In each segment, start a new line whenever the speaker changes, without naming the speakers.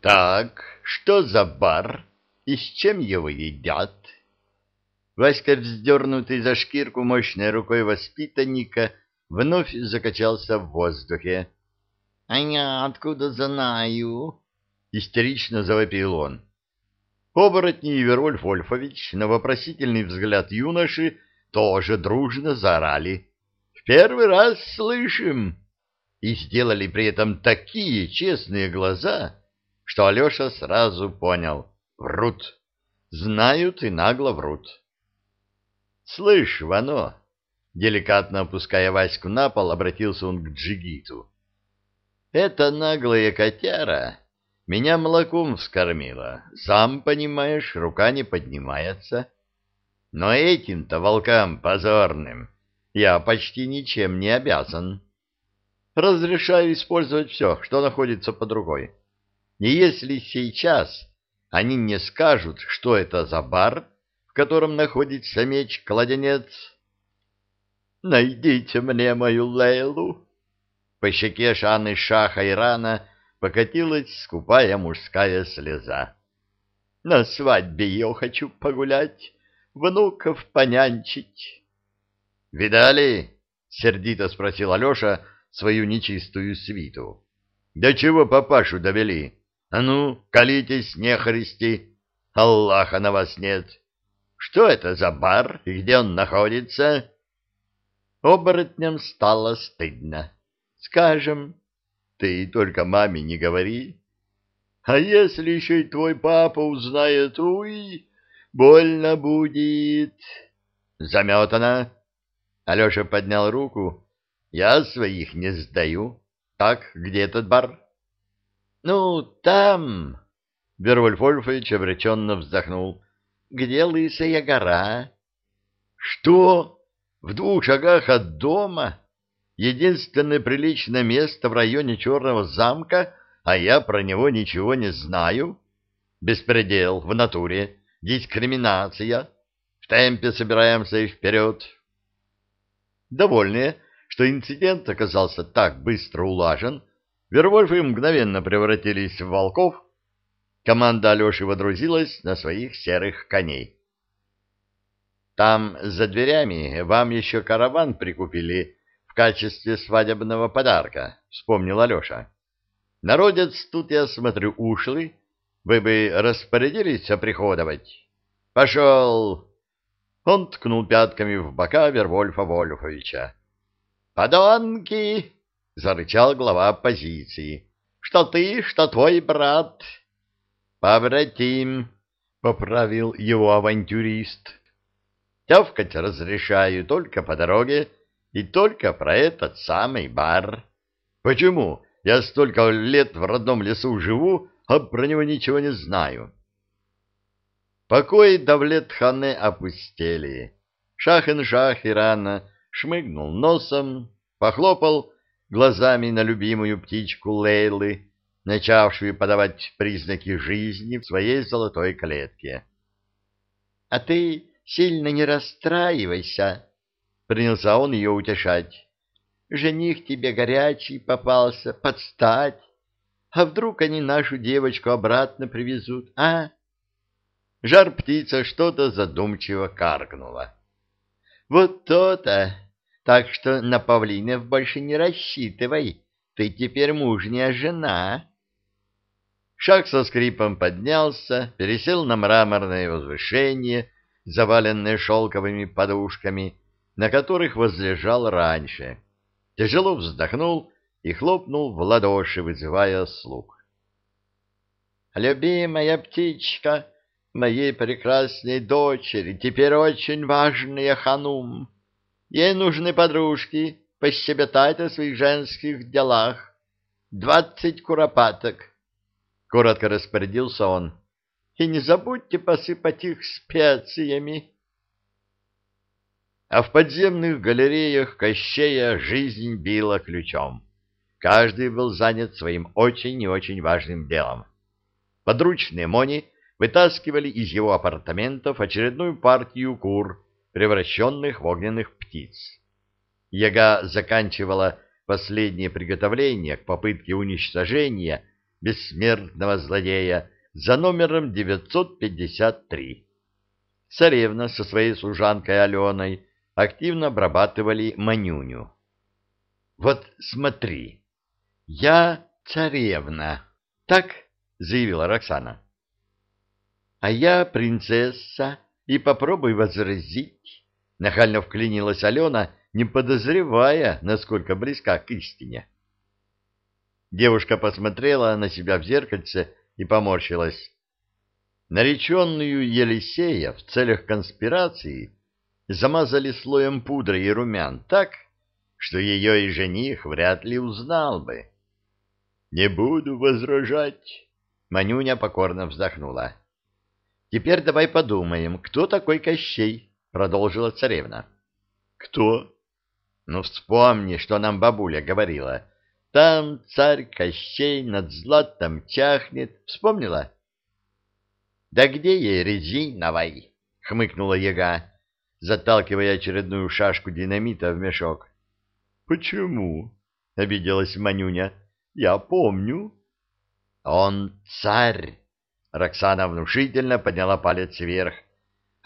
Так, что за бар и с чем его едят? Васька, вздернутый за шкирку мощной рукой воспитанника, вновь закачался в воздухе. — А я откуда знаю? — истерично завопил он. Оборотни и Вервольф Вольфович на вопросительный взгляд юноши тоже дружно заорали. «В первый раз слышим!» И сделали при этом такие честные глаза, что Алеша сразу понял — врут. Знают и нагло врут. «Слышь, Вано!» Деликатно опуская Ваську на пол, обратился он к Джигиту. «Это наглая котяра меня молоком вскормила. Сам понимаешь, рука не поднимается. Но этим-то волкам позорным я почти ничем не обязан. Разрешаю использовать все, что находится под рукой. И если сейчас они не скажут, что это за бар, в котором находится меч-кладенец, найдите мне мою Лейлу. По щеке Шаны Шаха Ирана покатилась скупая мужская слеза. На свадьбе ее хочу погулять, внуков понянчить. — Видали? — сердито спросил Алеша свою нечистую свиту. — Да чего папашу довели? А ну, колитесь, нехристи, Аллаха на вас нет. Что это за бар и где он находится? Оборотням стало стыдно. Скажем, ты только маме не говори. А если еще и твой папа узнает, уй, больно будет. Заметана. Алеша поднял руку. Я своих не сдаю. Так, где этот бар? Ну, там... Вервольф Вольфович обреченно вздохнул. Где лысая гора? Что? В двух шагах от дома? единственное приличное место в районе Черного замка, а я про него ничего не знаю. Беспредел в натуре, дискриминация. В темпе собираемся и вперед. Довольные, что инцидент оказался так быстро улажен, Вервольфы мгновенно превратились в волков, команда Алеши водрузилась на своих серых коней. Там, за дверями, вам еще караван прикупили качестве свадебного подарка, — вспомнил Алеша. Народец тут, я смотрю, ушлый. Вы бы распорядились оприходовать? Пошел! Он ткнул пятками в бока Вервольфа Вольфовича. «Подонки!» — зарычал глава оппозиции. «Что ты, что твой брат?» «Побратим!» — поправил его авантюрист. «Тявкать разрешаю только по дороге, и только про этот самый бар. Почему? Я столько лет в родном лесу живу, а про него ничего не знаю. Покои Давлет-хане опустели. Шахин-шах Ирана шмыгнул носом, похлопал глазами на любимую птичку Лейлы, начавшую подавать признаки жизни в своей золотой клетке. — А ты сильно не расстраивайся, Принялся он ее утешать. Жених тебе горячий попался, подстать. А вдруг они нашу девочку обратно привезут, а? Жар-птица что-то задумчиво каркнула. Вот то-то. Так что на павлинов больше не рассчитывай. Ты теперь мужняя жена. Шаг со скрипом поднялся, пересел на мраморное возвышение, заваленное шелковыми подушками, на которых возлежал раньше. Тяжело вздохнул и хлопнул в ладоши, вызывая слуг. «Любимая птичка моей прекрасной дочери, теперь очень важная ханум. Ей нужны подружки, пощебетать о своих женских делах. Двадцать куропаток!» — коротко распорядился он. «И не забудьте посыпать их специями». А в подземных галереях Кощея жизнь била ключом. Каждый был занят своим очень и очень важным делом. Подручные Мони вытаскивали из его апартаментов очередную партию кур, превращенных в огненных птиц. Яга заканчивала последнее приготовление к попытке уничтожения бессмертного злодея за номером 953. Царевна со своей служанкой Аленой активно обрабатывали Манюню. «Вот смотри, я царевна, так?» — заявила Роксана. «А я принцесса, и попробуй возразить», — нахально вклинилась Алена, не подозревая, насколько близка к истине. Девушка посмотрела на себя в зеркальце и поморщилась. Нареченную Елисея в целях конспирации замазали слоем пудры и румян так, что ее и жених вряд ли узнал бы. — Не буду возражать, — Манюня покорно вздохнула. — Теперь давай подумаем, кто такой Кощей, — продолжила царевна. — Кто? — Ну, вспомни, что нам бабуля говорила. Там царь Кощей над златом чахнет. Вспомнила? — Да где ей резиновой? — хмыкнула яга, заталкивая очередную шашку динамита в мешок. — Почему? — обиделась Манюня. — Я помню. — Он царь! — Роксана внушительно подняла палец вверх. —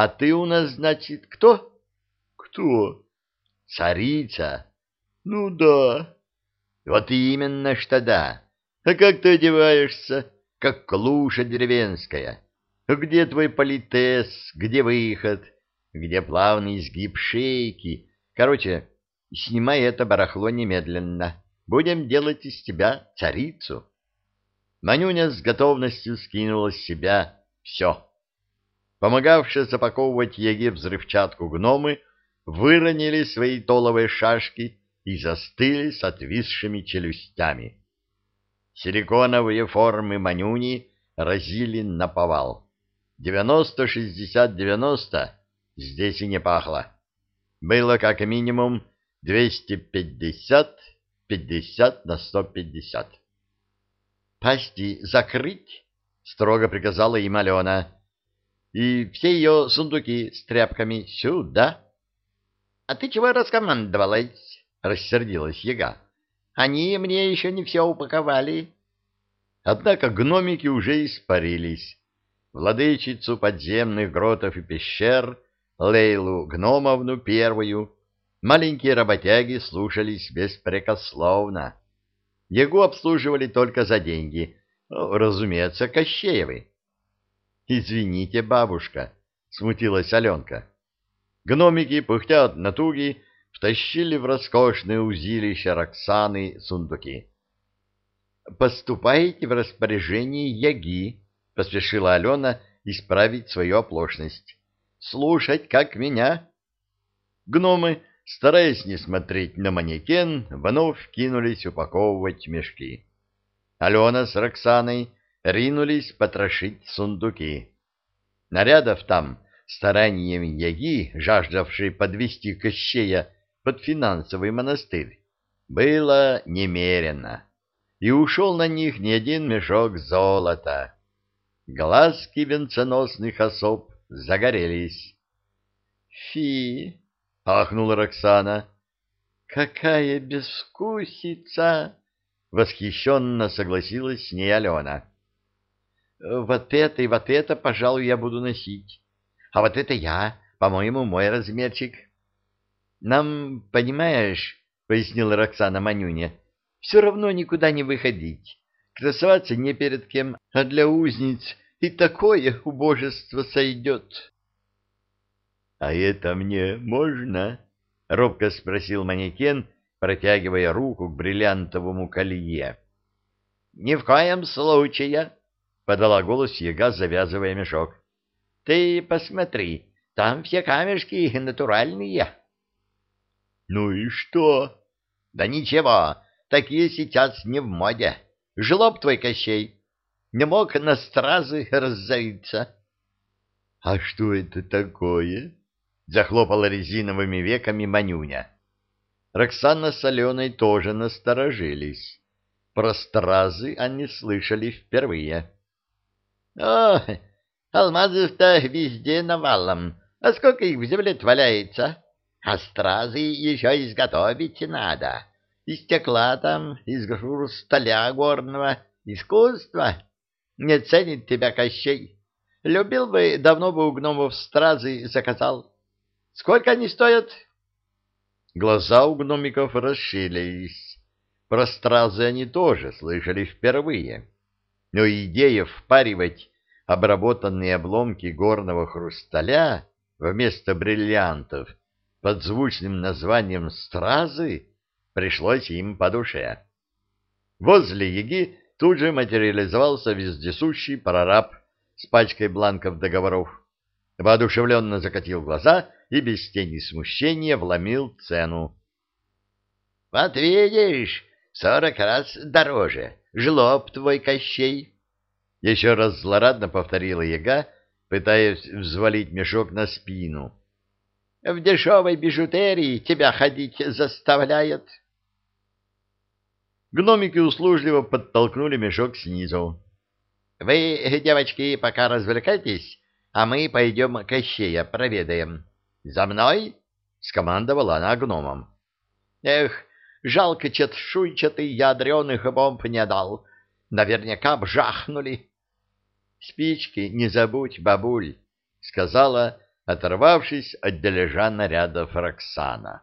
А ты у нас, значит, кто? — Кто? — Царица. — Ну да. — Вот именно что да. А как ты одеваешься? Как клуша деревенская. Где твой политес? Где выход? Где плавный изгиб шейки? Короче, снимай это барахло немедленно. Будем делать из тебя царицу. Манюня с готовностью скинула с себя все. Помогавшие запаковывать еге взрывчатку гномы выронили свои толовые шашки и застыли с отвисшими челюстями. Силиконовые формы манюни разили на повал. Девяносто-шестьдесят-девяносто здесь и не пахло. Было как минимум двести пятьдесят-пятьдесят на сто пятьдесят. «Пасти закрыть!» — строго приказала им Алена. «И все ее сундуки с тряпками сюда!» «А ты чего раскомандовалась?» — рассердилась яга. «Они мне еще не все упаковали». Однако гномики уже испарились владычицу подземных гротов и пещер, Лейлу Гномовну первую, маленькие работяги слушались беспрекословно. Его обслуживали только за деньги, ну, разумеется, Кощеевы. «Извините, бабушка», — смутилась Аленка. Гномики, пыхтя от натуги, втащили в роскошное узилище Роксаны сундуки. «Поступайте в распоряжение Яги», поспешила Алена исправить свою оплошность. «Слушать, как меня?» Гномы, стараясь не смотреть на манекен, вновь кинулись упаковывать мешки. Алена с Роксаной ринулись потрошить сундуки. Нарядов там, старанием яги, жаждавшей подвести Кощея под финансовый монастырь, было немерено, и ушел на них не один мешок золота. Глазки венценосных особ загорелись. «Фи!» — ахнула Роксана. «Какая безвкусица!» — восхищенно согласилась с ней Алена. «Вот это и вот это, пожалуй, я буду носить. А вот это я, по-моему, мой размерчик». «Нам, понимаешь, — пояснила Роксана Манюне, — все равно никуда не выходить красоваться не перед кем, а для узниц и такое убожество сойдет. — А это мне можно? — робко спросил манекен, протягивая руку к бриллиантовому колье. — Ни в коем случае, — подала голос яга, завязывая мешок. — Ты посмотри, там все камешки натуральные. — Ну и что? — Да ничего, такие сейчас не в моде. — Жлоб твой, Кощей, не мог на стразы раззавиться. — А что это такое? — захлопала резиновыми веками Манюня. Роксана с Аленой тоже насторожились. Про стразы они слышали впервые. — О, алмазов-то везде навалом, а сколько их в земле валяется? А стразы еще изготовить надо. Из стекла там, из хрусталя горного, Искусство? Не ценит тебя Кощей. Любил бы, давно бы у гномов стразы заказал. Сколько они стоят? Глаза у гномиков расширились. Про стразы они тоже слышали впервые. Но идея впаривать обработанные обломки горного хрусталя вместо бриллиантов под звучным названием «стразы» пришлось им по душе. Возле яги тут же материализовался вездесущий прораб с пачкой бланков договоров, воодушевленно закатил глаза и без тени смущения вломил цену. — Вот видишь, сорок раз дороже, жлоб твой Кощей. Еще раз злорадно повторила яга, пытаясь взвалить мешок на спину. — В дешевой бижутерии тебя ходить заставляет. Гномики услужливо подтолкнули мешок снизу. — Вы, девочки, пока развлекайтесь, а мы пойдем Кощея проведаем. — За мной! — скомандовала она гномом. — Эх, жалко четшуйчатый ядреных бомб не дал. Наверняка бжахнули. — Спички не забудь, бабуль, — сказала, оторвавшись от дележа нарядов Роксана.